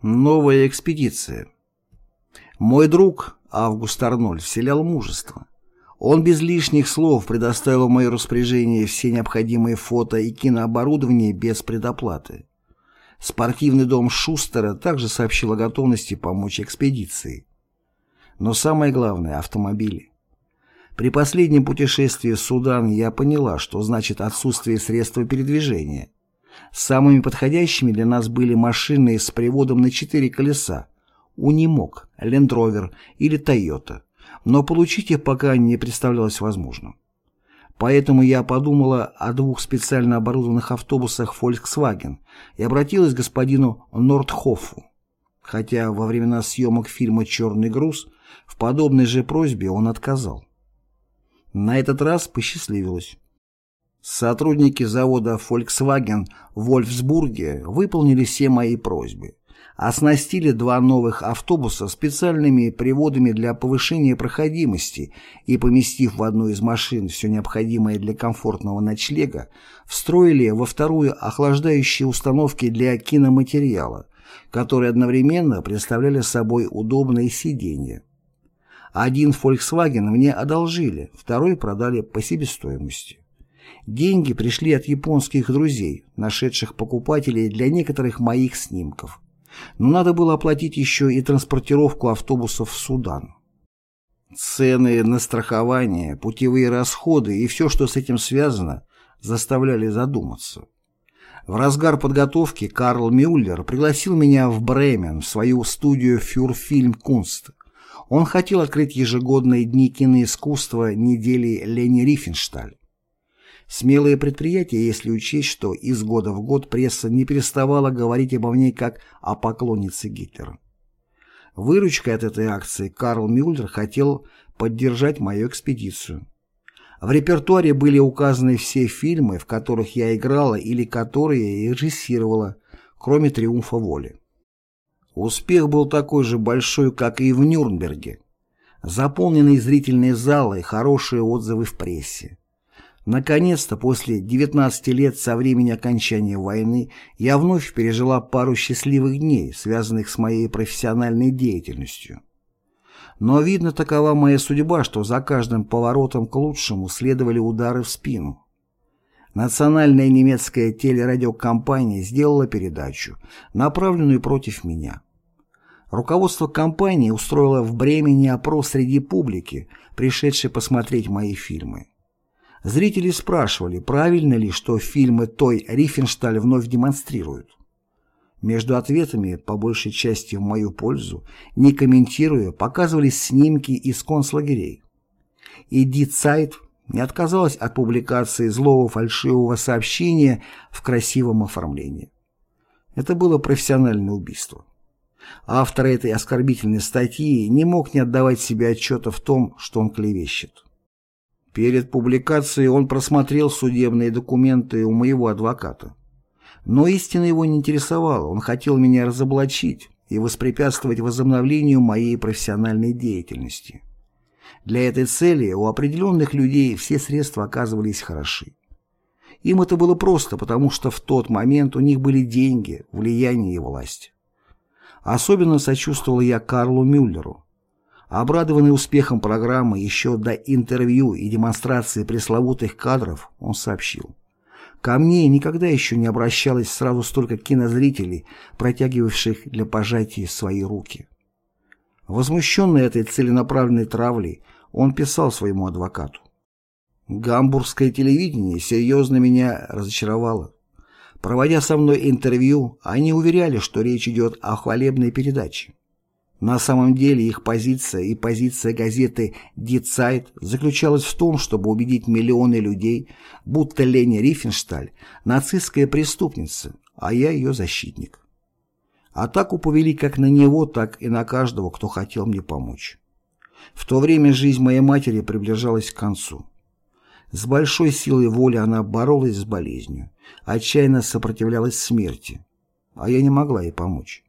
Новая экспедиция. Мой друг Август Арнольд вселял мужество. Он без лишних слов предоставил в мое распоряжение все необходимые фото и кинооборудование без предоплаты. Спортивный дом Шустера также сообщил о готовности помочь экспедиции. Но самое главное – автомобили. При последнем путешествии в Судан я поняла, что значит отсутствие средства передвижения – Самыми подходящими для нас были машины с приводом на четыре колеса, Унимок, Лендровер или Тойота, но получить их пока не представлялось возможным. Поэтому я подумала о двух специально оборудованных автобусах Volkswagen и обратилась к господину Нордхоффу. Хотя во времена съемок фильма «Черный груз» в подобной же просьбе он отказал. На этот раз посчастливилось. Сотрудники завода Volkswagen в Вольфсбурге выполнили все мои просьбы. Оснастили два новых автобуса специальными приводами для повышения проходимости и, поместив в одну из машин все необходимое для комфортного ночлега, встроили во вторую охлаждающие установки для киноматериала, которые одновременно представляли собой удобные сиденья. Один Volkswagen мне одолжили, второй продали по себестоимости. Деньги пришли от японских друзей, нашедших покупателей для некоторых моих снимков. Но надо было оплатить еще и транспортировку автобусов в Судан. Цены на страхование, путевые расходы и все, что с этим связано, заставляли задуматься. В разгар подготовки Карл Мюллер пригласил меня в Бремен, в свою студию «Фюрфильм Кунст». Он хотел открыть ежегодные дни киноискусства недели Лени Рифеншталь. Смелое предприятие, если учесть, что из года в год пресса не переставала говорить обо мне как о поклоннице Гитлера. Выручкой от этой акции Карл Мюллер хотел поддержать мою экспедицию. В репертуаре были указаны все фильмы, в которых я играла или которые я режиссировала, кроме «Триумфа воли». Успех был такой же большой, как и в Нюрнберге. Заполненные зрительные залы, хорошие отзывы в прессе. Наконец-то, после 19 лет со времени окончания войны, я вновь пережила пару счастливых дней, связанных с моей профессиональной деятельностью. Но, видно, такова моя судьба, что за каждым поворотом к лучшему следовали удары в спину. Национальная немецкая телерадиокомпания сделала передачу, направленную против меня. Руководство компании устроило в Бремени опрос среди публики, пришедшей посмотреть мои фильмы. Зрители спрашивали, правильно ли, что фильмы той Рифеншталь вновь демонстрируют. Между ответами, по большей части в мою пользу, не комментируя, показывались снимки из концлагерей. И Ди Цайт не отказалась от публикации злого фальшивого сообщения в красивом оформлении. Это было профессиональное убийство. Автор этой оскорбительной статьи не мог не отдавать себе отчета в том, что он клевещет. Перед публикацией он просмотрел судебные документы у моего адвоката. Но истина его не интересовала, он хотел меня разоблачить и воспрепятствовать возобновлению моей профессиональной деятельности. Для этой цели у определенных людей все средства оказывались хороши. Им это было просто, потому что в тот момент у них были деньги, влияние и власть. Особенно сочувствовал я Карлу Мюллеру, Обрадованный успехом программы еще до интервью и демонстрации пресловутых кадров, он сообщил. Ко мне никогда еще не обращалось сразу столько кинозрителей, протягивавших для пожатия свои руки. Возмущенный этой целенаправленной травлей, он писал своему адвокату. «Гамбургское телевидение серьезно меня разочаровало. Проводя со мной интервью, они уверяли, что речь идет о хвалебной передаче. На самом деле их позиция и позиция газеты «Die Zeit» заключалась в том, чтобы убедить миллионы людей, будто Лени Рифеншталь – нацистская преступница, а я ее защитник. Атаку повели как на него, так и на каждого, кто хотел мне помочь. В то время жизнь моей матери приближалась к концу. С большой силой воли она боролась с болезнью, отчаянно сопротивлялась смерти, а я не могла ей помочь.